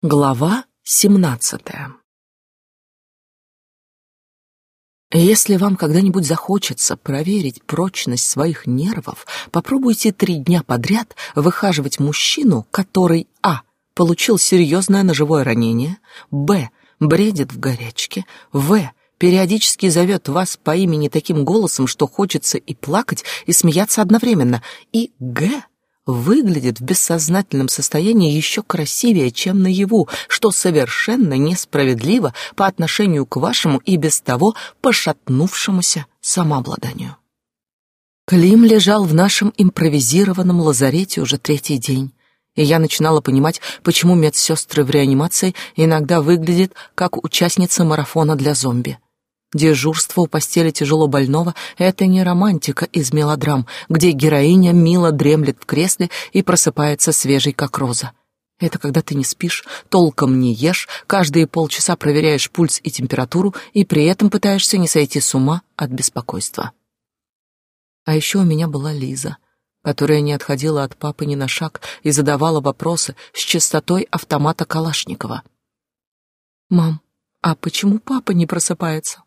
Глава семнадцатая Если вам когда-нибудь захочется проверить прочность своих нервов, попробуйте три дня подряд выхаживать мужчину, который а. получил серьезное ножевое ранение, б. бредит в горячке, в. периодически зовет вас по имени таким голосом, что хочется и плакать, и смеяться одновременно, и г выглядит в бессознательном состоянии еще красивее, чем наяву, что совершенно несправедливо по отношению к вашему и без того пошатнувшемуся самообладанию. Клим лежал в нашем импровизированном лазарете уже третий день, и я начинала понимать, почему медсестры в реанимации иногда выглядят как участница марафона для зомби. Дежурство у постели тяжело больного — это не романтика из мелодрам, где героиня мило дремлет в кресле и просыпается свежей, как роза. Это когда ты не спишь, толком не ешь, каждые полчаса проверяешь пульс и температуру и при этом пытаешься не сойти с ума от беспокойства. А еще у меня была Лиза, которая не отходила от папы ни на шаг и задавала вопросы с частотой автомата Калашникова. «Мам, а почему папа не просыпается?»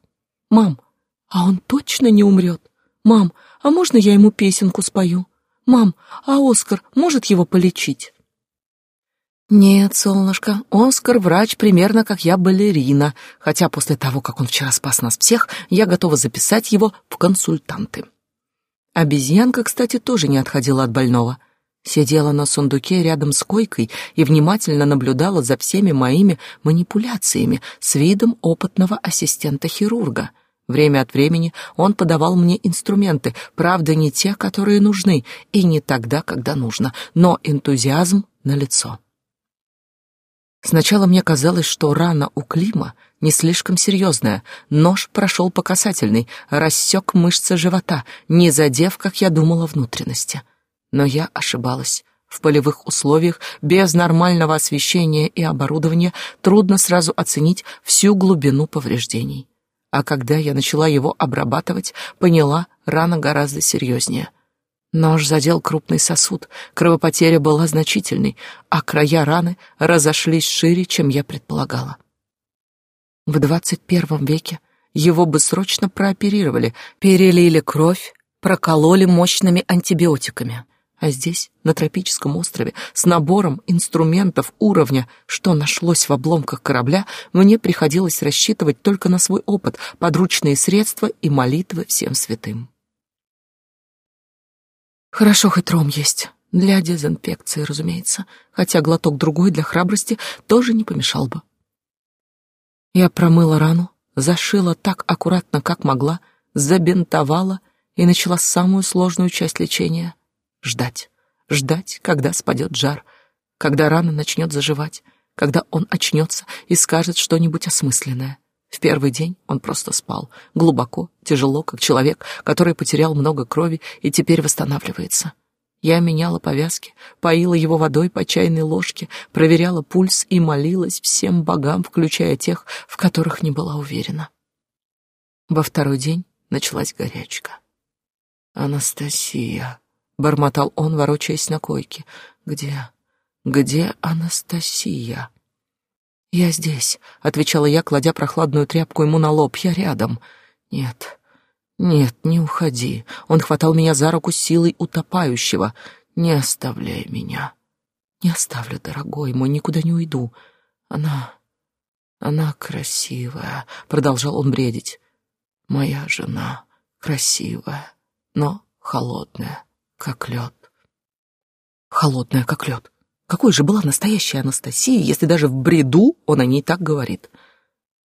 «Мам, а он точно не умрет? Мам, а можно я ему песенку спою? Мам, а Оскар может его полечить?» «Нет, солнышко, Оскар врач примерно как я балерина, хотя после того, как он вчера спас нас всех, я готова записать его в консультанты». Обезьянка, кстати, тоже не отходила от больного. Сидела на сундуке рядом с койкой и внимательно наблюдала за всеми моими манипуляциями с видом опытного ассистента-хирурга — Время от времени он подавал мне инструменты, правда, не те, которые нужны, и не тогда, когда нужно, но энтузиазм налицо. Сначала мне казалось, что рана у Клима не слишком серьезная. Нож прошел по касательной, рассек мышцы живота, не задев, как я думала, внутренности. Но я ошибалась. В полевых условиях, без нормального освещения и оборудования, трудно сразу оценить всю глубину повреждений. А когда я начала его обрабатывать, поняла, рана гораздо серьезнее. Нож задел крупный сосуд, кровопотеря была значительной, а края раны разошлись шире, чем я предполагала. В двадцать первом веке его бы срочно прооперировали, перелили кровь, прокололи мощными антибиотиками. А здесь, на тропическом острове, с набором инструментов уровня, что нашлось в обломках корабля, мне приходилось рассчитывать только на свой опыт, подручные средства и молитвы всем святым. Хорошо, хоть ром есть. Для дезинфекции, разумеется, хотя глоток другой для храбрости тоже не помешал бы. Я промыла рану, зашила так аккуратно, как могла, забинтовала и начала самую сложную часть лечения — Ждать, ждать, когда спадет жар, когда рана начнет заживать, когда он очнется и скажет что-нибудь осмысленное. В первый день он просто спал, глубоко, тяжело, как человек, который потерял много крови и теперь восстанавливается. Я меняла повязки, поила его водой по чайной ложке, проверяла пульс и молилась всем богам, включая тех, в которых не была уверена. Во второй день началась горячка. «Анастасия», бормотал он, ворочаясь на койке. Где? Где Анастасия? Я здесь, отвечала я, кладя прохладную тряпку ему на лоб. Я рядом. Нет. Нет, не уходи. Он хватал меня за руку силой утопающего. Не оставляй меня. Не оставлю, дорогой мой, никуда не уйду. Она она красивая, продолжал он бредить. Моя жена красивая, но холодная как лед. Холодная, как лед. Какой же была настоящая Анастасия, если даже в бреду он о ней так говорит?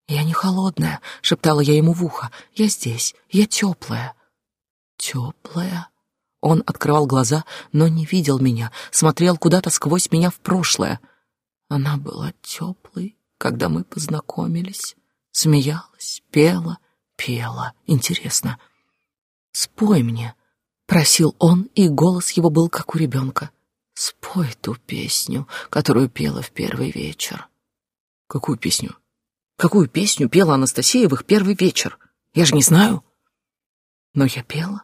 «Я не холодная», — шептала я ему в ухо. «Я здесь, я теплая». «Теплая?» Он открывал глаза, но не видел меня, смотрел куда-то сквозь меня в прошлое. Она была теплой, когда мы познакомились. Смеялась, пела, пела. Интересно. «Спой мне», Просил он, и голос его был как у ребенка. «Спой ту песню, которую пела в первый вечер». «Какую песню? Какую песню пела Анастасия в их первый вечер? Я же не знаю». «Но я пела.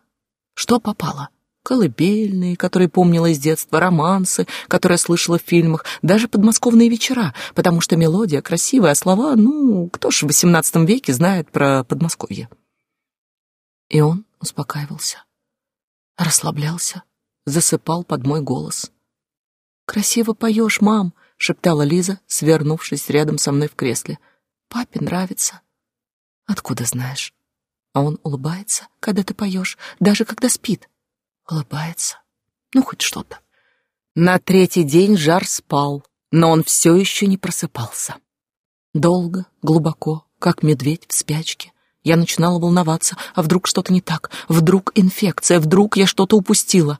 Что попало? колыбельные, которые помнила из детства, романсы, которые слышала в фильмах, даже подмосковные вечера, потому что мелодия красивая, а слова, ну, кто ж в XVIII веке знает про Подмосковье? И он успокаивался, расслаблялся, засыпал под мой голос. «Красиво поешь, мам!» — шептала Лиза, свернувшись рядом со мной в кресле. «Папе нравится». «Откуда знаешь?» А он улыбается, когда ты поешь, даже когда спит. Улыбается. Ну, хоть что-то. На третий день жар спал, но он все еще не просыпался. Долго, глубоко, как медведь в спячке, я начинала волноваться, а вдруг что-то не так, вдруг инфекция, вдруг я что-то упустила.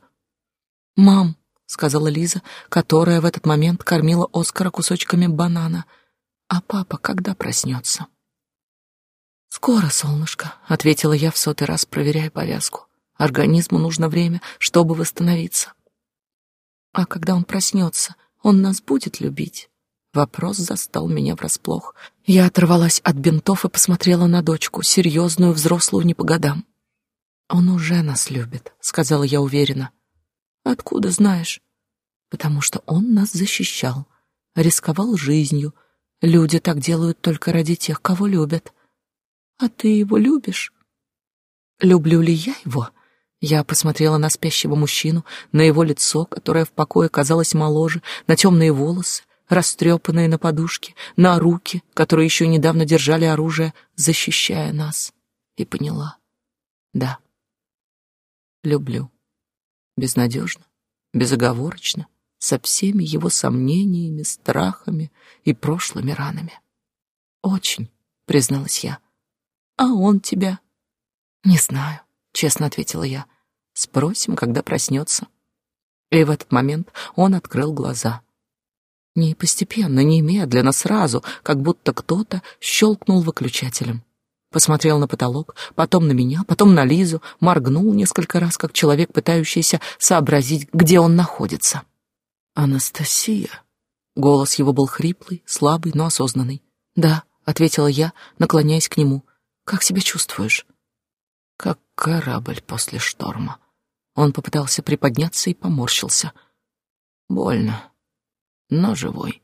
«Мам», — сказала Лиза, которая в этот момент кормила Оскара кусочками банана, «а папа когда проснется?» «Скоро, солнышко», — ответила я в сотый раз, проверяя повязку. «Организму нужно время, чтобы восстановиться». «А когда он проснется, он нас будет любить?» Вопрос застал меня врасплох. Я оторвалась от бинтов и посмотрела на дочку, серьезную, взрослую не по годам. «Он уже нас любит», — сказала я уверенно. «Откуда знаешь?» «Потому что он нас защищал, рисковал жизнью. Люди так делают только ради тех, кого любят. А ты его любишь? Люблю ли я его? Я посмотрела на спящего мужчину, на его лицо, которое в покое казалось моложе, на темные волосы, растрепанные на подушке, на руки, которые еще недавно держали оружие, защищая нас. И поняла. Да, люблю. Безнадежно, безоговорочно, со всеми его сомнениями, страхами и прошлыми ранами. Очень, призналась я. А он тебя? Не знаю, честно ответила я. Спросим, когда проснется. И в этот момент он открыл глаза. Не постепенно, не медленно, сразу, как будто кто-то щелкнул выключателем. Посмотрел на потолок, потом на меня, потом на Лизу, моргнул несколько раз, как человек, пытающийся сообразить, где он находится. «Анастасия!» Голос его был хриплый, слабый, но осознанный. «Да», — ответила я, наклоняясь к нему. Как себя чувствуешь? Как корабль после шторма. Он попытался приподняться и поморщился. Больно, но живой.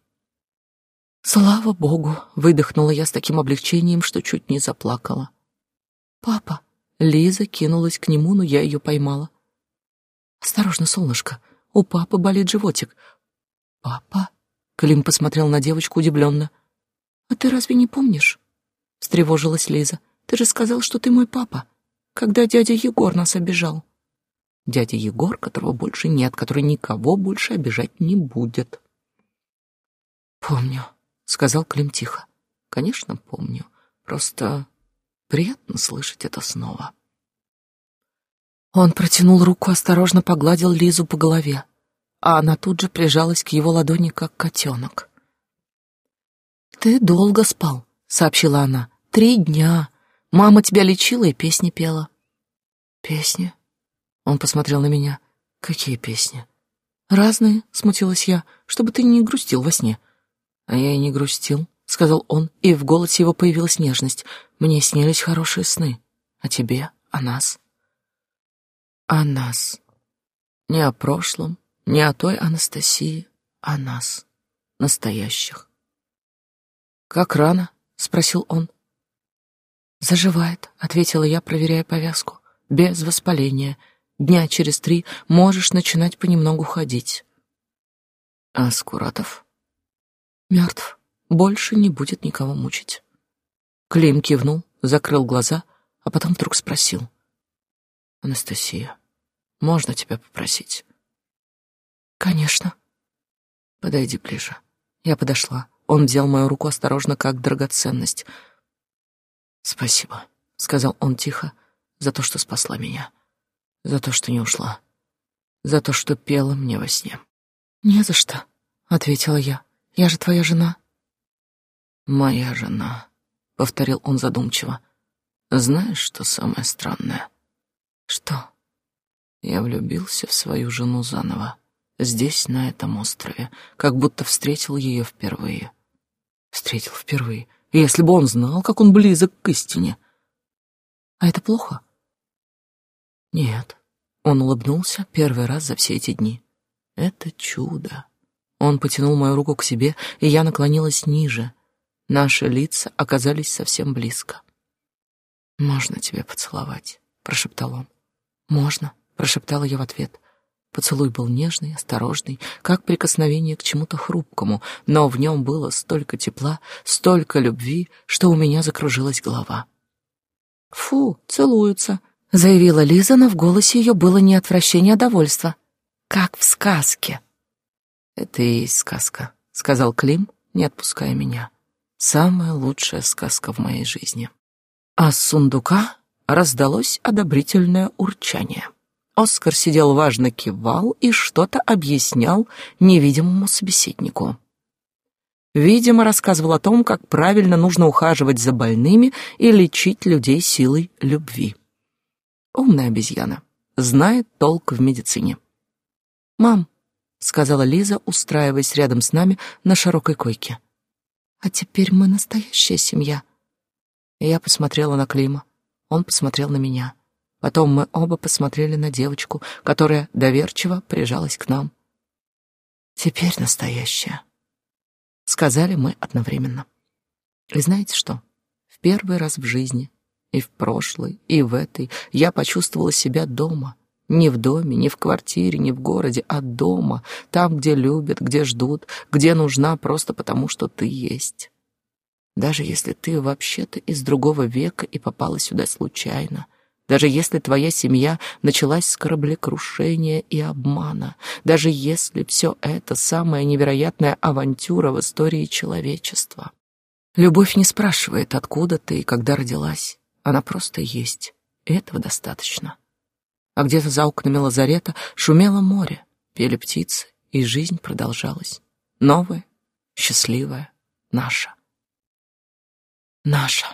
Слава богу, выдохнула я с таким облегчением, что чуть не заплакала. Папа, Лиза кинулась к нему, но я ее поймала. Осторожно, солнышко, у папы болит животик. Папа? Клим посмотрел на девочку удивленно. А ты разве не помнишь? встревожилась Лиза. Ты же сказал, что ты мой папа, когда дядя Егор нас обижал. Дядя Егор, которого больше нет, который никого больше обижать не будет. Помню, сказал Клим тихо. Конечно, помню. Просто приятно слышать это снова. Он протянул руку, осторожно погладил Лизу по голове, а она тут же прижалась к его ладони, как котенок. «Ты долго спал», — сообщила она. «Три дня. Мама тебя лечила и песни пела. Песни? Он посмотрел на меня. Какие песни? Разные, смутилась я, чтобы ты не грустил во сне. А я и не грустил, сказал он, и в голосе его появилась нежность. Мне снились хорошие сны. О тебе, о нас. О нас. Не о прошлом, не о той Анастасии, о нас, настоящих. Как рано? спросил он. «Заживает», — ответила я, проверяя повязку. «Без воспаления. Дня через три можешь начинать понемногу ходить». «А Скуратов?» «Мертв. Больше не будет никого мучить». Клим кивнул, закрыл глаза, а потом вдруг спросил. «Анастасия, можно тебя попросить?» «Конечно». «Подойди ближе». Я подошла. Он взял мою руку осторожно, как драгоценность — «Спасибо», — сказал он тихо, — «за то, что спасла меня, за то, что не ушла, за то, что пела мне во сне». «Не за что», — ответила я. «Я же твоя жена». «Моя жена», — повторил он задумчиво. «Знаешь, что самое странное?» «Что?» Я влюбился в свою жену заново, здесь, на этом острове, как будто встретил ее впервые. Встретил впервые. Если бы он знал, как он близок к истине. А это плохо? Нет. Он улыбнулся первый раз за все эти дни. Это чудо. Он потянул мою руку к себе, и я наклонилась ниже. Наши лица оказались совсем близко. «Можно тебя поцеловать?» — прошептал он. «Можно», — прошептала я в ответ. Поцелуй был нежный, осторожный, как прикосновение к чему-то хрупкому, но в нем было столько тепла, столько любви, что у меня закружилась голова. «Фу, целуются», — заявила Лиза, но в голосе ее было не отвращение, а довольство. «Как в сказке». «Это и есть сказка», — сказал Клим, не отпуская меня. «Самая лучшая сказка в моей жизни». А с сундука раздалось одобрительное урчание. Оскар сидел важно кивал и что-то объяснял невидимому собеседнику. Видимо, рассказывал о том, как правильно нужно ухаживать за больными и лечить людей силой любви. Умная обезьяна, знает толк в медицине. «Мам», — сказала Лиза, устраиваясь рядом с нами на широкой койке, — «а теперь мы настоящая семья». Я посмотрела на Клима, он посмотрел на меня. Потом мы оба посмотрели на девочку, которая доверчиво прижалась к нам. «Теперь настоящая», — сказали мы одновременно. И знаете что? В первый раз в жизни, и в прошлой, и в этой, я почувствовала себя дома. Не в доме, не в квартире, не в городе, а дома, там, где любят, где ждут, где нужна просто потому, что ты есть. Даже если ты вообще-то из другого века и попала сюда случайно — даже если твоя семья началась с кораблекрушения и обмана, даже если все это самая невероятная авантюра в истории человечества. Любовь не спрашивает, откуда ты и когда родилась. Она просто есть, и этого достаточно. А где-то за окнами лазарета шумело море, пели птицы, и жизнь продолжалась. Новая, счастливая, наша. Наша.